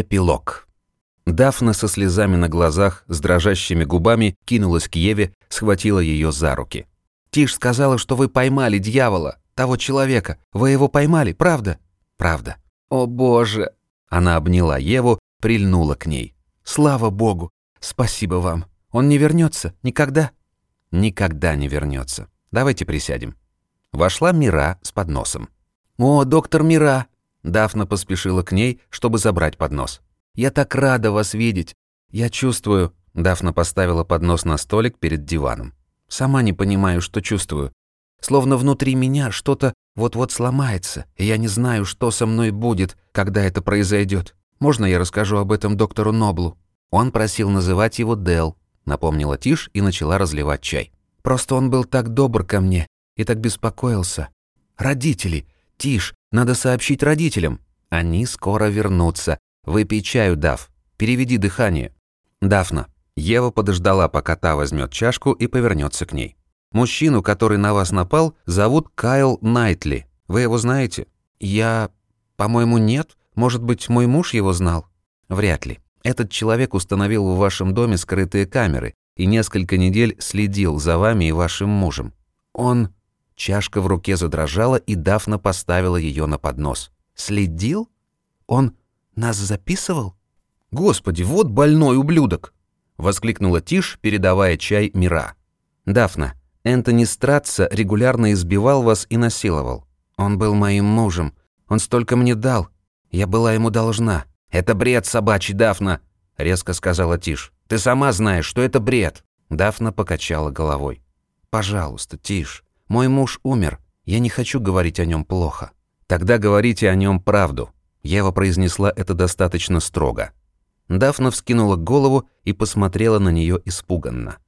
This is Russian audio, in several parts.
Эпилог. Дафна со слезами на глазах, с дрожащими губами кинулась к Еве, схватила ее за руки. «Тиш сказала, что вы поймали дьявола, того человека. Вы его поймали, правда?» «Правда». «О боже!» Она обняла Еву, прильнула к ней. «Слава богу! Спасибо вам. Он не вернется Никогда?» «Никогда не вернется. Давайте присядем». Вошла Мира с подносом. «О, доктор Мира!» Дафна поспешила к ней, чтобы забрать поднос. «Я так рада вас видеть. Я чувствую...» Дафна поставила поднос на столик перед диваном. «Сама не понимаю, что чувствую. Словно внутри меня что-то вот-вот сломается, и я не знаю, что со мной будет, когда это произойдет. Можно я расскажу об этом доктору Ноблу?» Он просил называть его Дел, напомнила Тиш и начала разливать чай. «Просто он был так добр ко мне и так беспокоился. Родители! Тиш, надо сообщить родителям. Они скоро вернутся. Выпей чаю, Дав. Переведи дыхание. Дафна. Ева подождала, пока та возьмет чашку и повернется к ней. Мужчину, который на вас напал, зовут Кайл Найтли. Вы его знаете? Я... По-моему, нет. Может быть, мой муж его знал? Вряд ли. Этот человек установил в вашем доме скрытые камеры и несколько недель следил за вами и вашим мужем. Он... Чашка в руке задрожала, и Дафна поставила ее на поднос. «Следил? Он нас записывал?» «Господи, вот больной ублюдок!» — воскликнула Тиш, передавая чай Мира. «Дафна, Энтони Стратца регулярно избивал вас и насиловал. Он был моим мужем. Он столько мне дал. Я была ему должна. «Это бред собачий, Дафна!» — резко сказала Тиш. «Ты сама знаешь, что это бред!» Дафна покачала головой. «Пожалуйста, Тиш, мой муж умер. Я не хочу говорить о нем плохо». «Тогда говорите о нем правду». Ева произнесла это достаточно строго. Дафна вскинула голову и посмотрела на нее испуганно.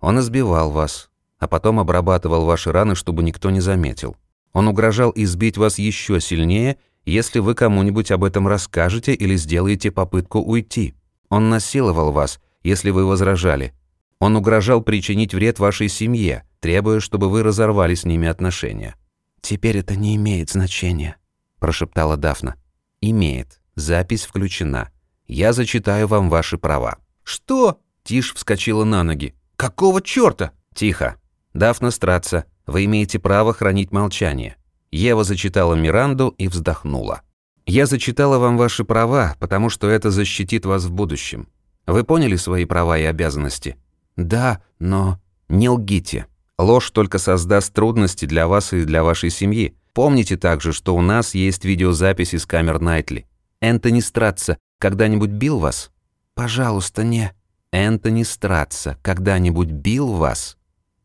«Он избивал вас, а потом обрабатывал ваши раны, чтобы никто не заметил. Он угрожал избить вас еще сильнее, если вы кому-нибудь об этом расскажете или сделаете попытку уйти. Он насиловал вас, если вы возражали. Он угрожал причинить вред вашей семье, требуя, чтобы вы разорвали с ними отношения. «Теперь это не имеет значения», – прошептала Дафна. «Имеет. Запись включена. Я зачитаю вам ваши права». «Что?» – Тиш вскочила на ноги. «Какого чёрта?» «Тихо. Дафна Страца, вы имеете право хранить молчание». Ева зачитала Миранду и вздохнула. «Я зачитала вам ваши права, потому что это защитит вас в будущем. Вы поняли свои права и обязанности?» «Да, но...» «Не лгите. Ложь только создаст трудности для вас и для вашей семьи. Помните также, что у нас есть видеозапись из камер Найтли. Энтони Стратца когда-нибудь бил вас? Пожалуйста, не. Энтони Стратца когда-нибудь бил вас?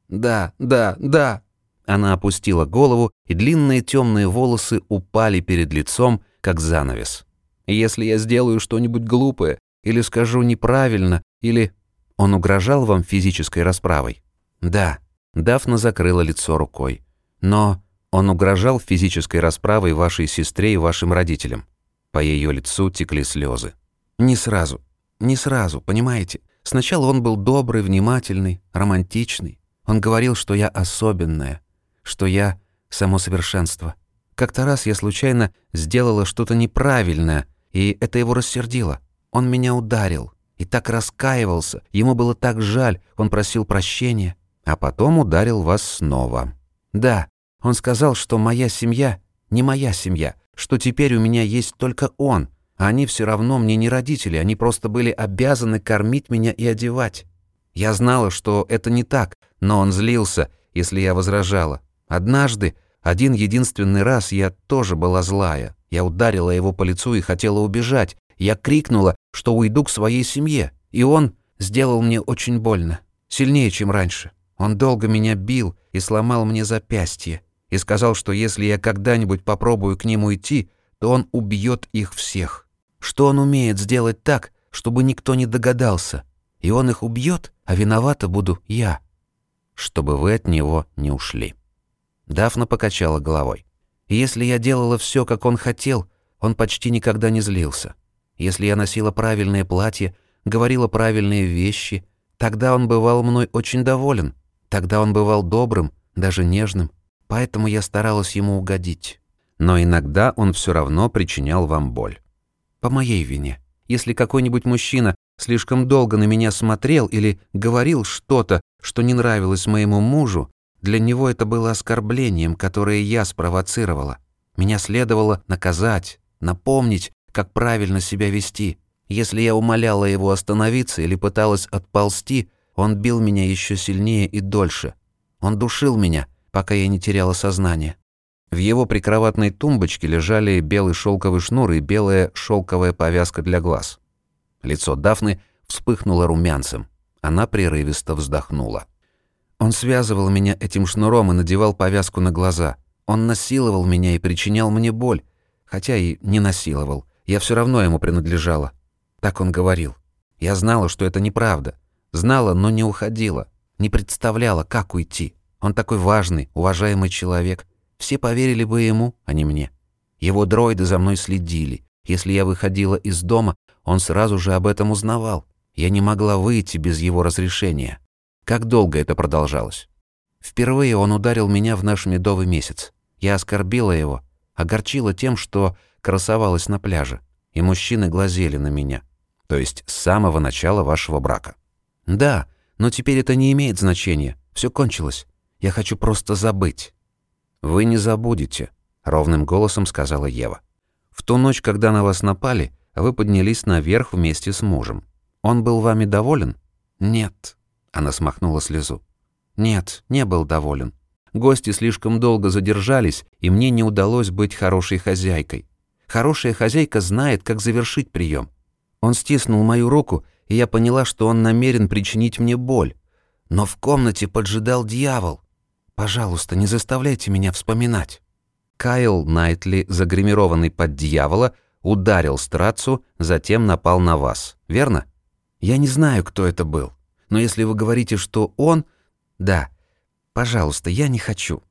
Да, да, да. Она опустила голову, и длинные темные волосы упали перед лицом, как занавес. Если я сделаю что-нибудь глупое, или скажу неправильно, или... Он угрожал вам физической расправой? Да. Дафна закрыла лицо рукой. Но он угрожал физической расправой вашей сестре и вашим родителям. По ее лицу текли слезы. Не сразу. Не сразу, понимаете? Сначала он был добрый, внимательный, романтичный. Он говорил, что я особенная, что я само совершенство. Как-то раз я случайно сделала что-то неправильное, и это его рассердило. Он меня ударил и так раскаивался, ему было так жаль, он просил прощения а потом ударил вас снова. Да, он сказал, что моя семья не моя семья, что теперь у меня есть только он, а они все равно мне не родители, они просто были обязаны кормить меня и одевать. Я знала, что это не так, но он злился, если я возражала. Однажды, один единственный раз я тоже была злая. Я ударила его по лицу и хотела убежать. Я крикнула, что уйду к своей семье, и он сделал мне очень больно, сильнее, чем раньше. Он долго меня бил и сломал мне запястье, и сказал, что если я когда-нибудь попробую к ним уйти, то он убьет их всех. Что он умеет сделать так, чтобы никто не догадался, и он их убьет, а виновата буду я. Чтобы вы от него не ушли. Дафна покачала головой. Если я делала все, как он хотел, он почти никогда не злился. Если я носила правильное платье, говорила правильные вещи, тогда он бывал мной очень доволен. Тогда он бывал добрым, даже нежным, поэтому я старалась ему угодить. Но иногда он все равно причинял вам боль. По моей вине. Если какой-нибудь мужчина слишком долго на меня смотрел или говорил что-то, что не нравилось моему мужу, для него это было оскорблением, которое я спровоцировала. Меня следовало наказать, напомнить, как правильно себя вести. Если я умоляла его остановиться или пыталась отползти, он бил меня еще сильнее и дольше. Он душил меня, пока я не теряла сознание. В его прикроватной тумбочке лежали белый шелковый шнур и белая шелковая повязка для глаз. Лицо Дафны вспыхнуло румянцем. Она прерывисто вздохнула. Он связывал меня этим шнуром и надевал повязку на глаза. Он насиловал меня и причинял мне боль. Хотя и не насиловал. Я все равно ему принадлежала. Так он говорил. Я знала, что это неправда. Знала, но не уходила. Не представляла, как уйти. Он такой важный, уважаемый человек. Все поверили бы ему, а не мне. Его дроиды за мной следили. Если я выходила из дома, он сразу же об этом узнавал. Я не могла выйти без его разрешения. Как долго это продолжалось? Впервые он ударил меня в наш медовый месяц. Я оскорбила его, огорчила тем, что красовалась на пляже, и мужчины глазели на меня. То есть с самого начала вашего брака. Да, но теперь это не имеет значения. Все кончилось. Я хочу просто забыть. Вы не забудете, ровным голосом сказала Ева. В ту ночь, когда на вас напали, вы поднялись наверх вместе с мужем. Он был вами доволен? Нет. Она смахнула слезу. Нет, не был доволен. Гости слишком долго задержались, и мне не удалось быть хорошей хозяйкой. Хорошая хозяйка знает, как завершить прием. Он стиснул мою руку, и я поняла, что он намерен причинить мне боль. Но в комнате поджидал дьявол. Пожалуйста, не заставляйте меня вспоминать. Кайл Найтли, загримированный под дьявола, ударил Страцу, затем напал на вас, верно? Я не знаю, кто это был. Но если вы говорите, что он... Да, Пожалуйста, я не хочу.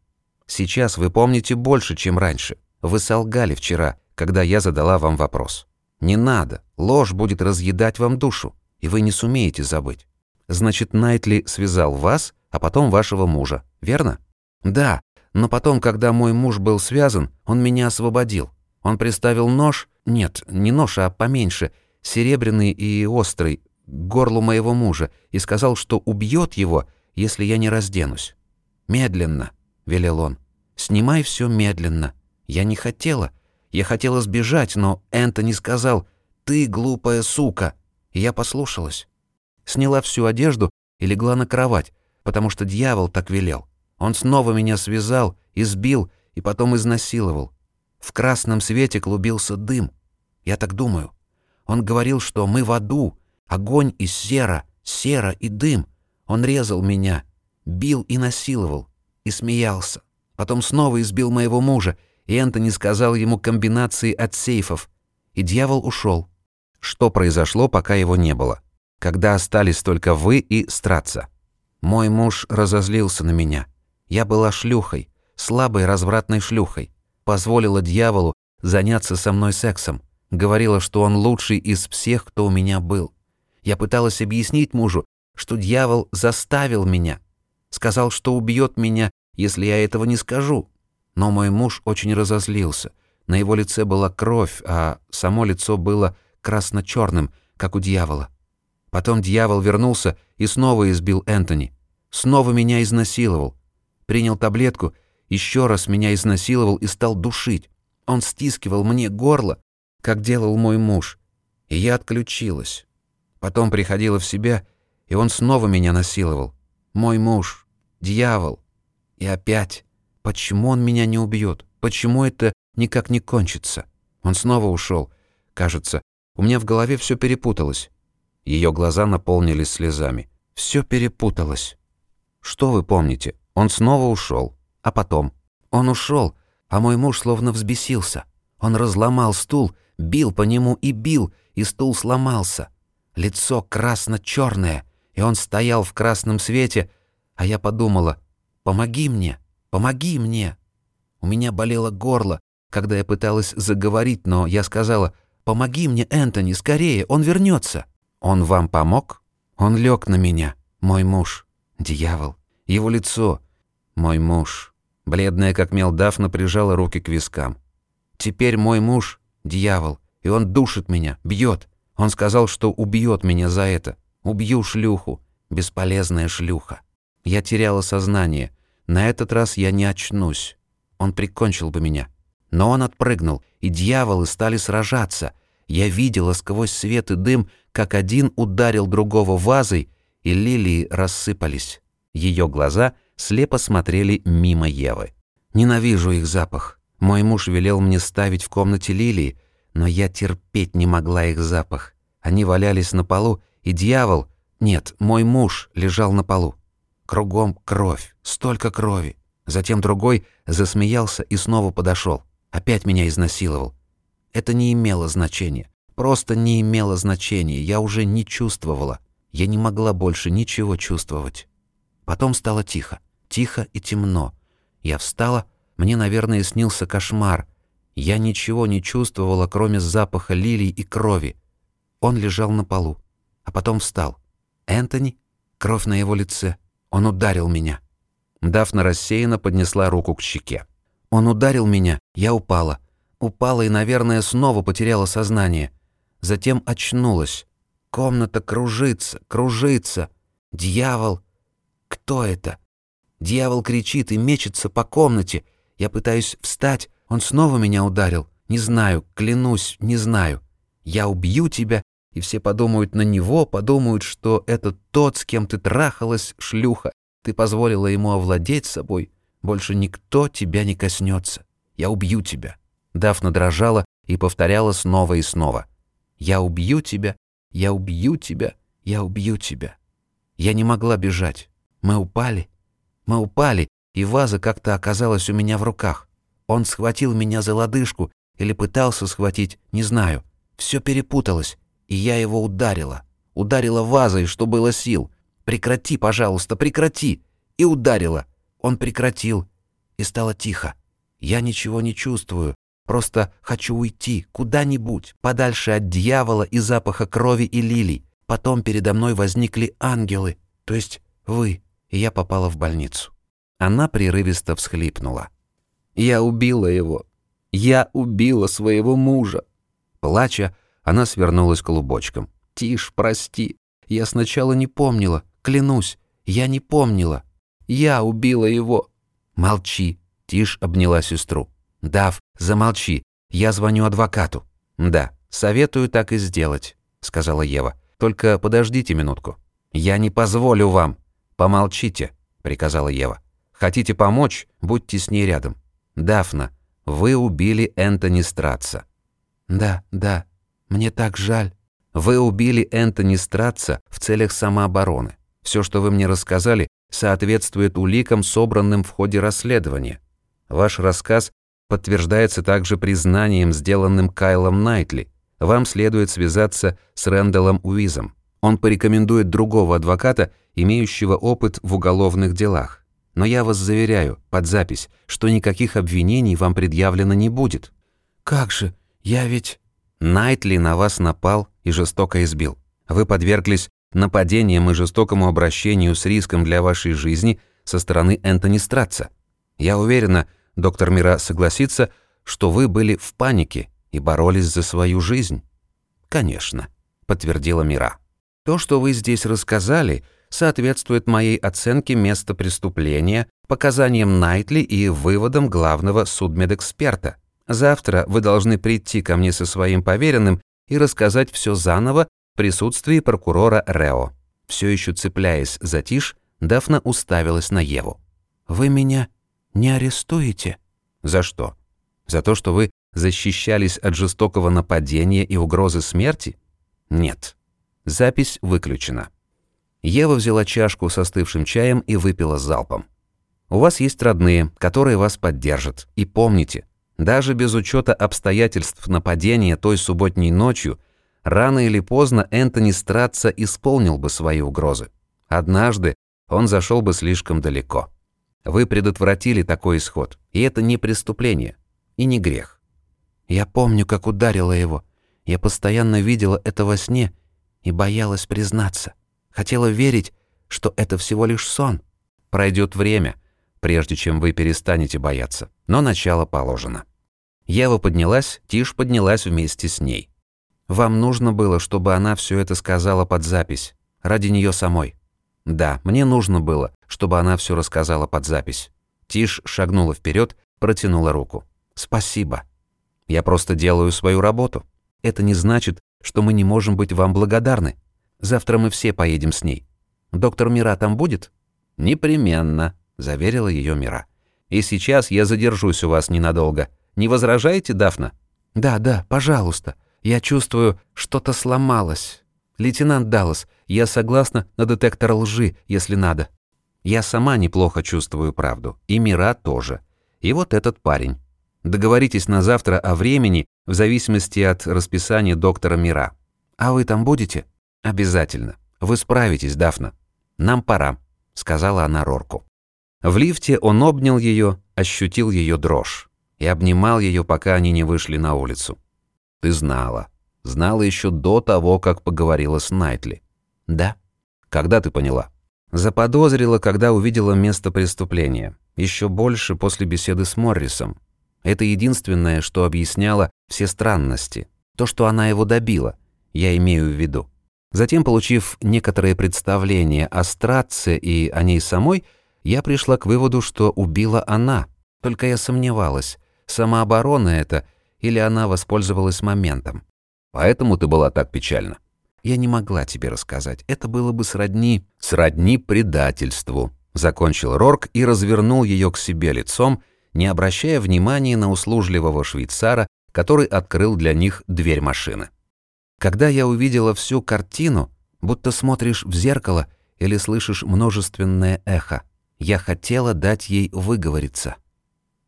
Сейчас вы помните больше, чем раньше. Вы солгали вчера, когда я задала вам вопрос. Не надо, ложь будет разъедать вам душу, и вы не сумеете забыть. Значит, Найтли связал вас, а потом вашего мужа, верно? Да, но потом, когда мой муж был связан, он меня освободил. Он приставил нож, нет, не нож, а поменьше, серебряный и острый, к горлу моего мужа и сказал, что убьет его, если я не разденусь. «Медленно», — велел он. «Снимай все медленно. Я не хотела. Я хотела сбежать, но Энтони сказал, «Ты глупая сука!» И я послушалась. Сняла всю одежду и легла на кровать, потому что дьявол так велел. Он снова меня связал, избил и потом изнасиловал. В красном свете клубился дым. Я так думаю. Он говорил, что мы в аду, огонь и сера, сера и дым. Он резал меня, бил и насиловал, и смеялся. Потом снова избил моего мужа, и Энтони сказал ему комбинации от сейфов, и дьявол ушел. Что произошло, пока его не было? Когда остались только вы и Страца. Мой муж разозлился на меня. Я была шлюхой, слабой развратной шлюхой. Позволила дьяволу заняться со мной сексом. Говорила, что он лучший из всех, кто у меня был. Я пыталась объяснить мужу, что дьявол заставил меня, Сказал, что убьет меня, если я этого не скажу. Но мой муж очень разозлился. На его лице была кровь, а само лицо было красно-черным, как у дьявола. Потом дьявол вернулся и снова избил Энтони. Снова меня изнасиловал. Принял таблетку, еще раз меня изнасиловал и стал душить. Он стискивал мне горло, как делал мой муж. И я отключилась. Потом приходила в себя, и он снова меня насиловал. Мой муж, Дьявол. И опять. Почему он меня не убьет? Почему это никак не кончится? Он снова ушел. Кажется, у меня в голове все перепуталось. Ее глаза наполнились слезами. Все перепуталось. Что вы помните? Он снова ушел. А потом? Он ушел, а мой муж словно взбесился. Он разломал стул, бил по нему и бил, и стул сломался. Лицо красно-черное, и он стоял в красном свете, а я подумала, помоги мне, помоги мне. У меня болело горло, когда я пыталась заговорить, но я сказала, помоги мне, Энтони, скорее, он вернется. Он вам помог? Он лег на меня, мой муж, дьявол. Его лицо, мой муж. Бледная, как мел Дафна, прижала руки к вискам. Теперь мой муж — дьявол, и он душит меня, бьет. Он сказал, что убьет меня за это. Убью шлюху. Бесполезная шлюха. Я теряла сознание. На этот раз я не очнусь. Он прикончил бы меня. Но он отпрыгнул, и дьяволы стали сражаться. Я видела сквозь свет и дым, как один ударил другого вазой, и лилии рассыпались. Ее глаза слепо смотрели мимо Евы. Ненавижу их запах. Мой муж велел мне ставить в комнате лилии, но я терпеть не могла их запах. Они валялись на полу, и дьявол, нет, мой муж лежал на полу. Кругом кровь, столько крови. Затем другой засмеялся и снова подошел. Опять меня изнасиловал. Это не имело значения. Просто не имело значения. Я уже не чувствовала. Я не могла больше ничего чувствовать. Потом стало тихо. Тихо и темно. Я встала. Мне, наверное, снился кошмар. Я ничего не чувствовала, кроме запаха лилий и крови. Он лежал на полу. А потом встал. Энтони? Кровь на его лице. Он ударил меня. Дафна рассеянно поднесла руку к щеке. Он ударил меня, я упала. Упала и, наверное, снова потеряла сознание. Затем очнулась. Комната кружится, кружится. Дьявол. Кто это? Дьявол кричит и мечется по комнате. Я пытаюсь встать. Он снова меня ударил. Не знаю, клянусь, не знаю. Я убью тебя и все подумают на него, подумают, что это тот, с кем ты трахалась, шлюха. Ты позволила ему овладеть собой. Больше никто тебя не коснется. Я убью тебя». Дафна дрожала и повторяла снова и снова. «Я убью тебя, я убью тебя, я убью тебя». Я не могла бежать. Мы упали. Мы упали, и ваза как-то оказалась у меня в руках. Он схватил меня за лодыжку или пытался схватить, не знаю. Все перепуталось и я его ударила. Ударила вазой, что было сил. «Прекрати, пожалуйста, прекрати!» И ударила. Он прекратил. И стало тихо. Я ничего не чувствую. Просто хочу уйти куда-нибудь, подальше от дьявола и запаха крови и лилий. Потом передо мной возникли ангелы, то есть вы, и я попала в больницу. Она прерывисто всхлипнула. «Я убила его. Я убила своего мужа». Плача, она свернулась клубочком. «Тишь, прости. Я сначала не помнила. Клянусь, я не помнила. Я убила его». «Молчи», — Тиш обняла сестру. «Дав, замолчи. Я звоню адвокату». «Да, советую так и сделать», — сказала Ева. «Только подождите минутку». «Я не позволю вам». «Помолчите», — приказала Ева. «Хотите помочь? Будьте с ней рядом». «Дафна, вы убили Энтони Стратса». «Да, да», мне так жаль. Вы убили Энтони Стратца в целях самообороны. Все, что вы мне рассказали, соответствует уликам, собранным в ходе расследования. Ваш рассказ подтверждается также признанием, сделанным Кайлом Найтли. Вам следует связаться с Рэндаллом Уизом. Он порекомендует другого адвоката, имеющего опыт в уголовных делах. Но я вас заверяю, под запись, что никаких обвинений вам предъявлено не будет. «Как же? Я ведь...» Найтли на вас напал и жестоко избил. Вы подверглись нападениям и жестокому обращению с риском для вашей жизни со стороны Энтони Стратца. Я уверена, доктор Мира согласится, что вы были в панике и боролись за свою жизнь. Конечно, подтвердила Мира. То, что вы здесь рассказали, соответствует моей оценке места преступления, показаниям Найтли и выводам главного судмедэксперта. Завтра вы должны прийти ко мне со своим поверенным и рассказать все заново в присутствии прокурора Рео. Все еще цепляясь за тишь, Дафна уставилась на Еву. «Вы меня не арестуете?» «За что? За то, что вы защищались от жестокого нападения и угрозы смерти?» «Нет». Запись выключена. Ева взяла чашку с остывшим чаем и выпила залпом. «У вас есть родные, которые вас поддержат. И помните, даже без учета обстоятельств нападения той субботней ночью, рано или поздно Энтони Стратца исполнил бы свои угрозы. Однажды он зашел бы слишком далеко. Вы предотвратили такой исход, и это не преступление, и не грех. Я помню, как ударила его. Я постоянно видела это во сне и боялась признаться. Хотела верить, что это всего лишь сон. Пройдет время, прежде чем вы перестанете бояться. Но начало положено. Ева поднялась, Тиш поднялась вместе с ней. Вам нужно было, чтобы она все это сказала под запись. Ради нее самой. Да, мне нужно было, чтобы она все рассказала под запись. Тиш шагнула вперед, протянула руку. Спасибо. Я просто делаю свою работу. Это не значит, что мы не можем быть вам благодарны. Завтра мы все поедем с ней. Доктор Мира там будет? Непременно, заверила ее Мира. И сейчас я задержусь у вас ненадолго. Не возражаете, Дафна? Да, да, пожалуйста. Я чувствую, что-то сломалось. Лейтенант Даллас, я согласна на детектор лжи, если надо. Я сама неплохо чувствую правду. И Мира тоже. И вот этот парень. Договоритесь на завтра о времени в зависимости от расписания доктора Мира. А вы там будете? Обязательно. Вы справитесь, Дафна. Нам пора, сказала она Рорку. В лифте он обнял ее, ощутил ее дрожь и обнимал ее, пока они не вышли на улицу. Ты знала. Знала еще до того, как поговорила с Найтли. Да. Когда ты поняла? Заподозрила, когда увидела место преступления. Еще больше после беседы с Моррисом. Это единственное, что объясняло все странности. То, что она его добила, я имею в виду. Затем, получив некоторое представление о Стратце и о ней самой, я пришла к выводу, что убила она. Только я сомневалась, самооборона это или она воспользовалась моментом. Поэтому ты была так печальна. Я не могла тебе рассказать. Это было бы сродни... Сродни предательству. Закончил Рорк и развернул ее к себе лицом, не обращая внимания на услужливого швейцара, который открыл для них дверь машины. Когда я увидела всю картину, будто смотришь в зеркало или слышишь множественное эхо, я хотела дать ей выговориться.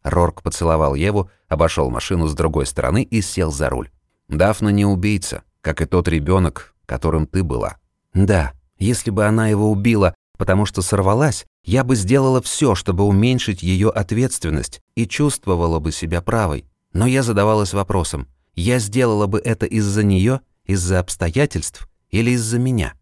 Рорк поцеловал Еву, обошел машину с другой стороны и сел за руль. Дафна не убийца, как и тот ребенок, которым ты была. Да, если бы она его убила, потому что сорвалась, я бы сделала все, чтобы уменьшить ее ответственность и чувствовала бы себя правой. Но я задавалась вопросом, я сделала бы это из-за нее, из-за обстоятельств или из-за меня?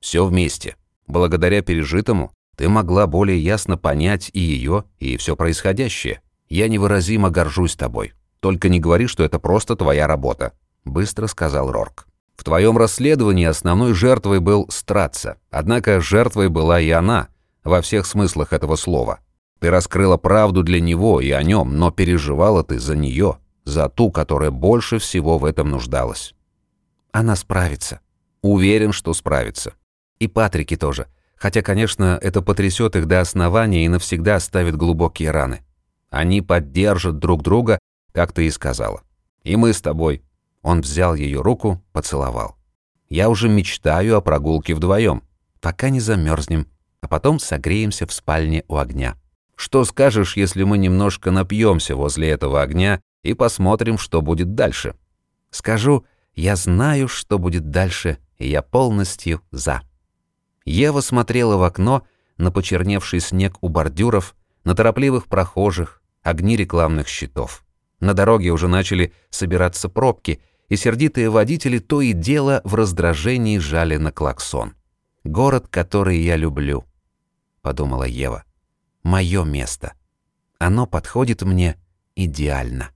Все вместе. Благодаря пережитому ты могла более ясно понять и ее, и все происходящее. Я невыразимо горжусь тобой. Только не говори, что это просто твоя работа. — быстро сказал Рорк. «В твоем расследовании основной жертвой был Стратца, однако жертвой была и она, во всех смыслах этого слова. Ты раскрыла правду для него и о нем, но переживала ты за нее, за ту, которая больше всего в этом нуждалась». «Она справится». «Уверен, что справится. И Патрики тоже. Хотя, конечно, это потрясет их до основания и навсегда оставит глубокие раны. Они поддержат друг друга, как ты и сказала. И мы с тобой, он взял ее руку, поцеловал. «Я уже мечтаю о прогулке вдвоем, пока не замерзнем, а потом согреемся в спальне у огня. Что скажешь, если мы немножко напьемся возле этого огня и посмотрим, что будет дальше?» «Скажу, я знаю, что будет дальше, и я полностью за». Ева смотрела в окно на почерневший снег у бордюров, на торопливых прохожих, огни рекламных щитов. На дороге уже начали собираться пробки — и сердитые водители то и дело в раздражении жали на клаксон. «Город, который я люблю», — подумала Ева. «Мое место. Оно подходит мне идеально».